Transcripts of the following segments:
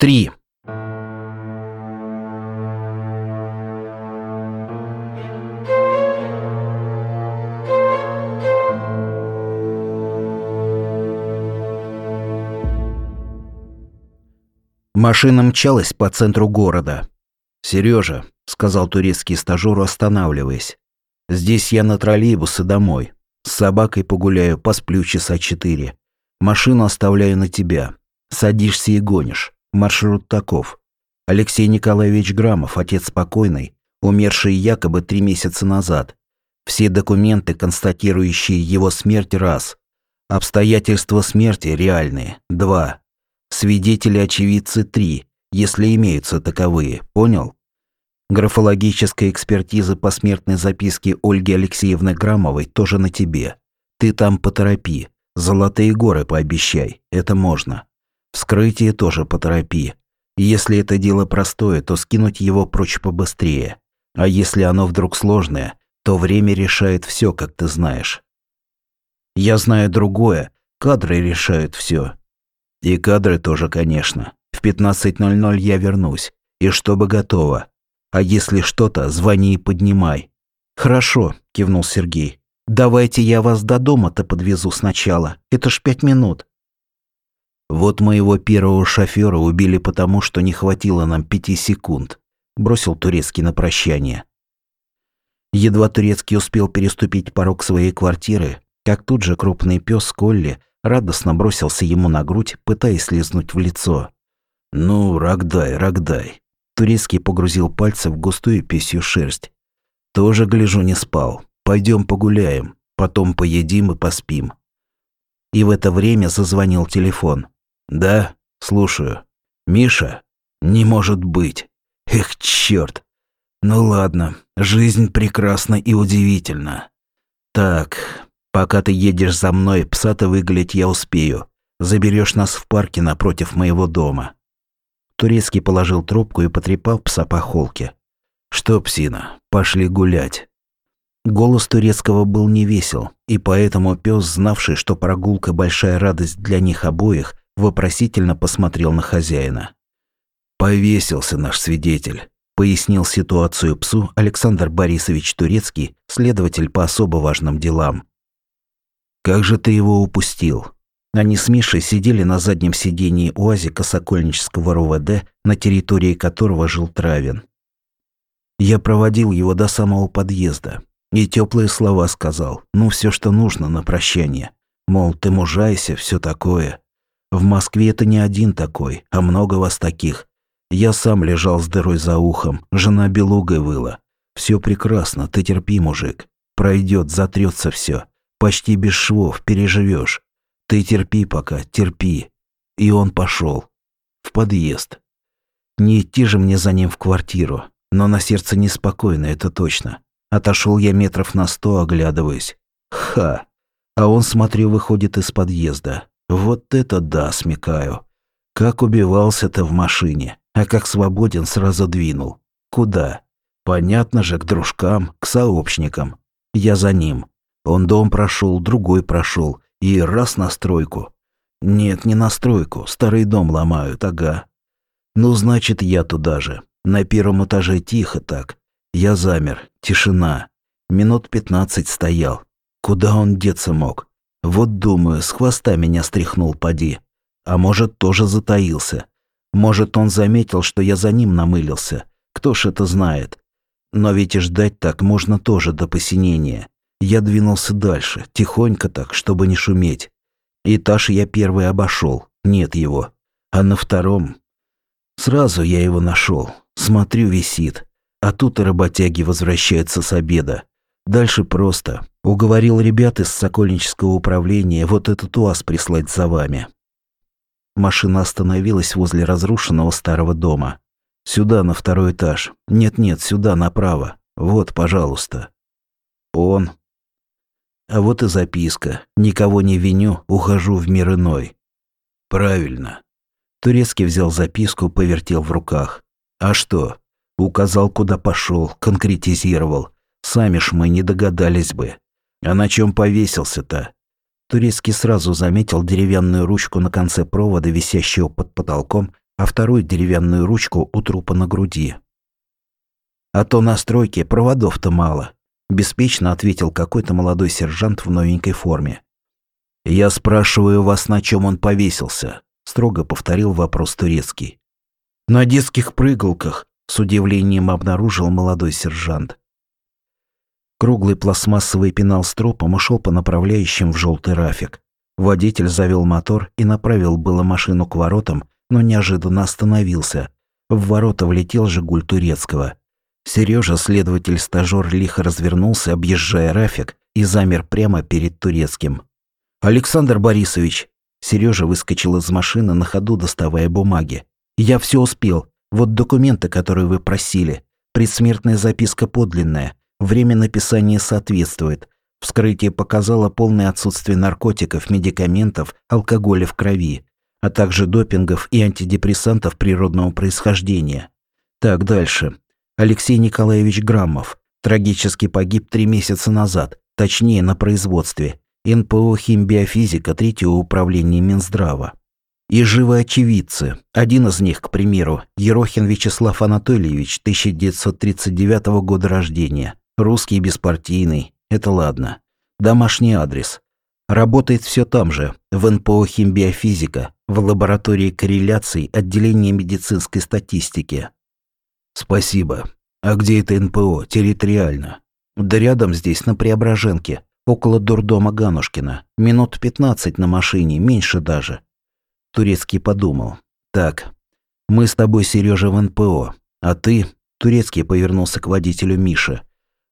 Три. Машина мчалась по центру города. «Сережа», — сказал турецкий стажёру, останавливаясь, — «здесь я на троллейбусы домой. С собакой погуляю, посплю часа четыре. Машину оставляю на тебя. Садишься и гонишь. Маршрут таков. Алексей Николаевич Грамов, отец покойный, умерший якобы три месяца назад. Все документы, констатирующие его смерть, раз. Обстоятельства смерти реальные, два. Свидетели-очевидцы, три, если имеются таковые, понял? Графологическая экспертиза по смертной записке Ольги Алексеевны Грамовой тоже на тебе. Ты там поторопи. Золотые горы пообещай, это можно. Вскрытие тоже поторопи. Если это дело простое, то скинуть его прочь побыстрее. А если оно вдруг сложное, то время решает все, как ты знаешь. Я знаю другое. Кадры решают все. И кадры тоже, конечно. В 15.00 я вернусь. И чтобы готово. А если что-то, звони и поднимай. Хорошо, кивнул Сергей. Давайте я вас до дома-то подвезу сначала. Это ж пять минут. Вот моего первого шофера убили потому, что не хватило нам пяти секунд. Бросил турецкий на прощание. Едва турецкий успел переступить порог своей квартиры, как тут же крупный пес Колли радостно бросился ему на грудь, пытаясь слезнуть в лицо. «Ну, Рогдай, Рогдай!» Турецкий погрузил пальцы в густую писью шерсть. «Тоже, гляжу, не спал. Пойдем погуляем, потом поедим и поспим». И в это время зазвонил телефон. «Да, слушаю. Миша? Не может быть. Эх, черт. Ну ладно, жизнь прекрасна и удивительна. Так, пока ты едешь за мной, пса-то выгулять я успею. Заберешь нас в парке напротив моего дома». Турецкий положил трубку и потрепал пса по холке. «Что, псина, пошли гулять». Голос турецкого был невесел, и поэтому пес, знавший, что прогулка – большая радость для них обоих, вопросительно посмотрел на хозяина. «Повесился наш свидетель», – пояснил ситуацию псу Александр Борисович Турецкий, следователь по особо важным делам. «Как же ты его упустил?» Они с Мишей сидели на заднем сидении УАЗика Сокольнического РОВД, на территории которого жил Травин. Я проводил его до самого подъезда и теплые слова сказал, ну все, что нужно на прощание. Мол, ты мужайся, все такое. В Москве это не один такой, а много вас таких. Я сам лежал с дырой за ухом, жена белугой выла. Все прекрасно, ты терпи, мужик. Пройдет, затрется все. Почти без швов, переживешь. Ты терпи пока, терпи. И он пошел. В подъезд. Не идти же мне за ним в квартиру, но на сердце неспокойно, это точно. Отошел я метров на сто, оглядываясь. Ха! А он, смотрю, выходит из подъезда. Вот это да, смекаю. Как убивался-то в машине, а как свободен сразу двинул. Куда? Понятно же, к дружкам, к сообщникам. Я за ним. Он дом прошел, другой прошел, и раз на стройку. Нет, не на стройку, старый дом ломают, ага. Ну, значит, я туда же. На первом этаже тихо так. Я замер, тишина. Минут пятнадцать стоял. Куда он деться мог? Вот думаю, с хвоста меня стряхнул поди. А может, тоже затаился. Может, он заметил, что я за ним намылился. Кто ж это знает? Но ведь и ждать так можно тоже до посинения. Я двинулся дальше, тихонько так, чтобы не шуметь. Этаж я первый обошел, нет его. А на втором... Сразу я его нашел. Смотрю, висит. А тут и работяги возвращаются с обеда. Дальше просто. Уговорил ребят из Сокольнического управления вот этот УАЗ прислать за вами. Машина остановилась возле разрушенного старого дома. Сюда, на второй этаж. Нет-нет, сюда, направо. Вот, пожалуйста. Он. А вот и записка. Никого не виню, ухожу в мир иной. Правильно. Турецкий взял записку, повертел в руках. А что? Указал, куда пошел, конкретизировал. Сами ж мы не догадались бы. А на чем повесился-то? Турецкий сразу заметил деревянную ручку на конце провода, висящего под потолком, а второй деревянную ручку у трупа на груди. «А то на стройке проводов-то мало», – беспечно ответил какой-то молодой сержант в новенькой форме. «Я спрашиваю вас, на чем он повесился», – строго повторил вопрос турецкий. «На детских прыгалках», – с удивлением обнаружил молодой сержант. Круглый пластмассовый пенал с трупом ушел по направляющим в желтый рафик. Водитель завел мотор и направил было машину к воротам, но неожиданно остановился. В ворота влетел «Жигуль» Турецкого. Сережа, следователь-стажёр, лихо развернулся, объезжая Рафик, и замер прямо перед Турецким. «Александр Борисович!» Сережа выскочил из машины на ходу, доставая бумаги. «Я все успел. Вот документы, которые вы просили. Предсмертная записка подлинная. Время написания соответствует. Вскрытие показало полное отсутствие наркотиков, медикаментов, алкоголя в крови, а также допингов и антидепрессантов природного происхождения. Так, дальше. Алексей Николаевич Граммов. Трагически погиб три месяца назад, точнее на производстве. НПО «Химбиофизика» третьего управления Минздрава. И живы очевидцы. Один из них, к примеру, Ерохин Вячеслав Анатольевич, 1939 года рождения. Русский беспартийный. Это ладно. Домашний адрес. Работает все там же, в НПО «Химбиофизика», в лаборатории корреляций отделения медицинской статистики. Спасибо. А где это НПО? Территориально. Да рядом здесь, на Преображенке, около дурдома Ганушкина. Минут пятнадцать на машине, меньше даже. Турецкий подумал. Так, мы с тобой, Сережа, в НПО. А ты... Турецкий повернулся к водителю Миши.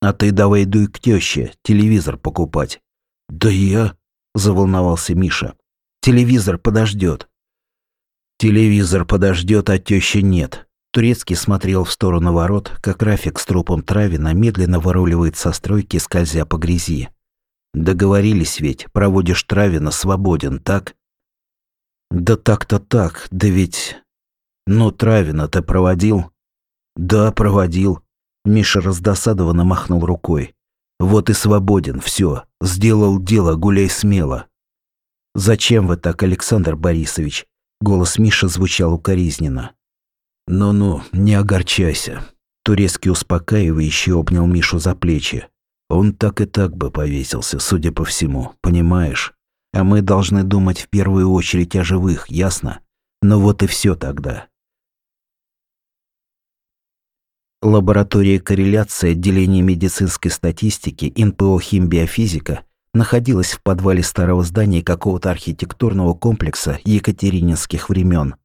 А ты давай дуй к тёще, телевизор покупать. Да я... Заволновался Миша. Телевизор подождет. Телевизор подождет, а тещи нет. Турецкий смотрел в сторону ворот, как Рафик с трупом Травина медленно выруливает со стройки, скользя по грязи. Договорились ведь, проводишь Травина свободен, так? Да так-то так, да ведь... Ну, Травина ты проводил? Да, проводил. Миша раздосадованно махнул рукой. Вот и свободен, все. Сделал дело, гуляй смело. Зачем вы так, Александр Борисович? Голос Миши звучал укоризненно. «Ну-ну, не огорчайся». Турецкий успокаивающе обнял Мишу за плечи. Он так и так бы повесился, судя по всему, понимаешь? А мы должны думать в первую очередь о живых, ясно? Ну вот и все тогда. Лаборатория корреляции отделения медицинской статистики НПО «Химбиофизика» находилась в подвале старого здания какого-то архитектурного комплекса екатерининских времен.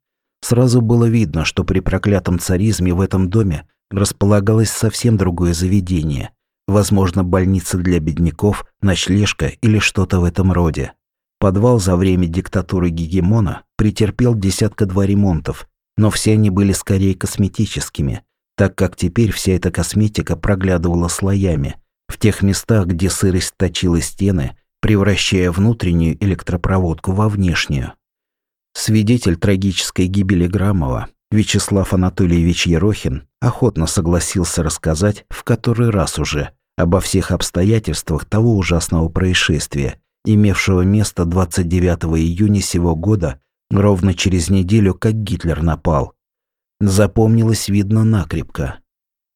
Сразу было видно, что при проклятом царизме в этом доме располагалось совсем другое заведение. Возможно, больница для бедняков, ночлежка или что-то в этом роде. Подвал за время диктатуры Гегемона претерпел десятка-два ремонтов, но все они были скорее косметическими, так как теперь вся эта косметика проглядывала слоями, в тех местах, где сырость точила стены, превращая внутреннюю электропроводку во внешнюю. Свидетель трагической гибели Грамова, Вячеслав Анатольевич Ерохин, охотно согласился рассказать в который раз уже обо всех обстоятельствах того ужасного происшествия, имевшего место 29 июня сего года, ровно через неделю, как Гитлер напал. Запомнилось, видно, накрепко.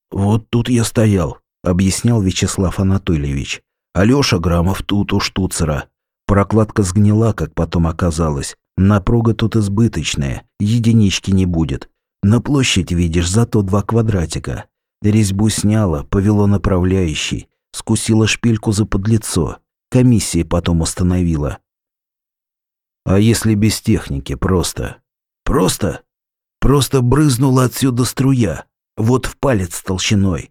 «Вот тут я стоял», — объяснял Вячеслав Анатольевич. «Алёша Грамов тут у штуцера. Прокладка сгнила, как потом оказалось. Напруга тут избыточная, единички не будет. На площадь видишь зато два квадратика. Резьбу сняла, повело направляющий, скусила шпильку за подлицо. Комиссия потом установила. А если без техники, просто? Просто? Просто брызнула отсюда струя. Вот в палец толщиной.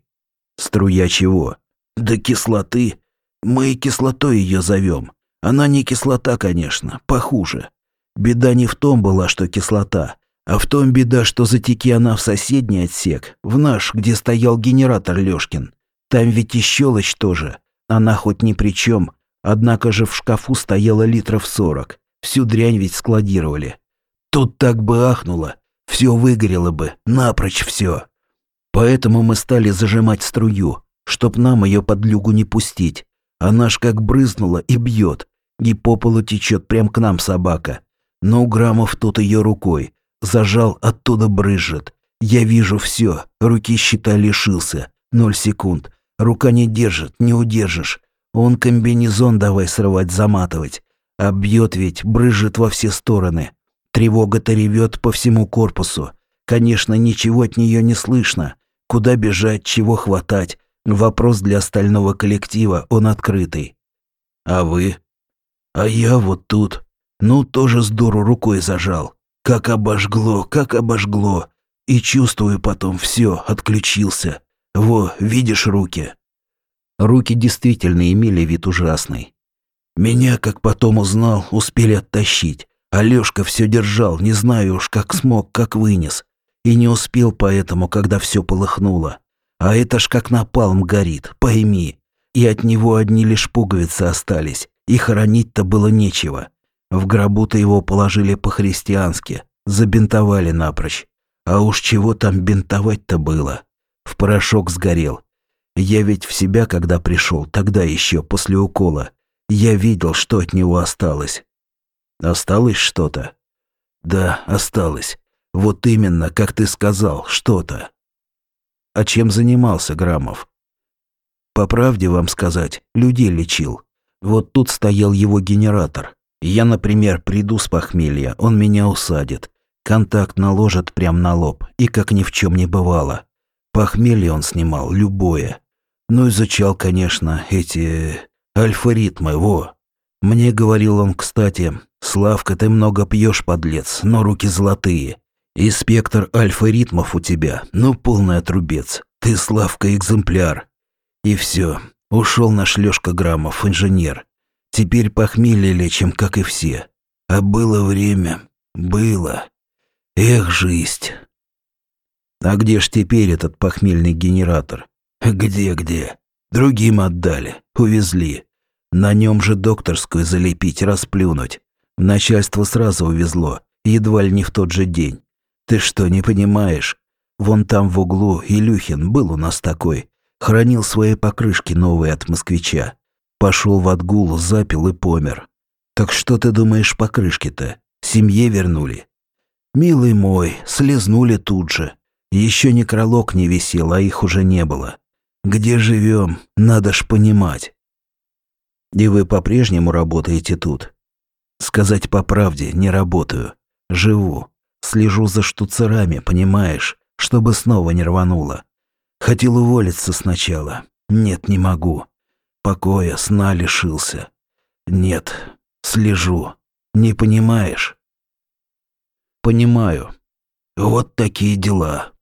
Струя чего? Да кислоты. Мы кислотой ее зовем. Она не кислота, конечно, похуже. Беда не в том была, что кислота, а в том беда, что затеки она в соседний отсек, в наш, где стоял генератор Лёшкин. Там ведь и щелочь тоже. Она хоть ни при чем, однако же в шкафу стояло литров сорок. Всю дрянь ведь складировали. Тут так бы ахнуло, все выгорело бы, напрочь все. Поэтому мы стали зажимать струю, чтоб нам ее под люгу не пустить. Она ж как брызнула и бьет, и по полу течет прям к нам собака. Но Грамов тут ее рукой. зажал, оттуда брызжет. Я вижу все, руки щита лишился. Ноль секунд. Рука не держит, не удержишь. Он комбинезон давай срывать, заматывать. А бьет ведь, брызжет во все стороны. Тревога-то ревет по всему корпусу. Конечно, ничего от нее не слышно. Куда бежать, чего хватать. Вопрос для остального коллектива, он открытый. А вы? А я вот тут. Ну, тоже с дуру рукой зажал. Как обожгло, как обожгло. И чувствую потом, все, отключился. Во, видишь руки? Руки действительно имели вид ужасный. Меня, как потом узнал, успели оттащить. Алёшка все держал, не знаю уж, как смог, как вынес. И не успел поэтому, когда все полыхнуло. А это ж как напалм горит, пойми. И от него одни лишь пуговицы остались, и хоронить-то было нечего. В гробу-то его положили по-христиански, забинтовали напрочь. А уж чего там бинтовать-то было? В порошок сгорел. Я ведь в себя, когда пришел, тогда еще, после укола, я видел, что от него осталось. Осталось что-то? Да, осталось. Вот именно, как ты сказал, что-то. А чем занимался Грамов? По правде вам сказать, людей лечил. Вот тут стоял его генератор. Я, например, приду с похмелья, он меня усадит. Контакт наложит прямо на лоб, и как ни в чем не бывало. Похмелье он снимал, любое. Ну, изучал, конечно, эти альфа-ритмы, во. Мне говорил он, кстати, «Славка, ты много пьешь, подлец, но руки золотые. И спектр альфа-ритмов у тебя, ну полный отрубец. Ты, Славка, экземпляр. И все. Ушел наш Лёшка Грамов, инженер. Теперь похмелье лечим, как и все. А было время. Было. Эх, жизнь. А где ж теперь этот похмельный генератор? Где-где? Другим отдали, увезли. На нем же докторскую залепить, расплюнуть. Начальство сразу увезло, едва ли не в тот же день. Ты что, не понимаешь? Вон там в углу Илюхин был у нас такой. Хранил свои покрышки новые от москвича. Пошел в отгул, запил и помер. Так что ты думаешь покрышки-то? Семье вернули? Милый мой, слезнули тут же. Еще некролог не висел, а их уже не было. Где живем, надо ж понимать. И вы по-прежнему работаете тут? Сказать по правде, не работаю. Живу. Слежу за штуцерами, понимаешь, чтобы снова не рвануло. Хотел уволиться сначала. Нет, не могу. Покоя, сна лишился. Нет, слежу. Не понимаешь? Понимаю. Вот такие дела.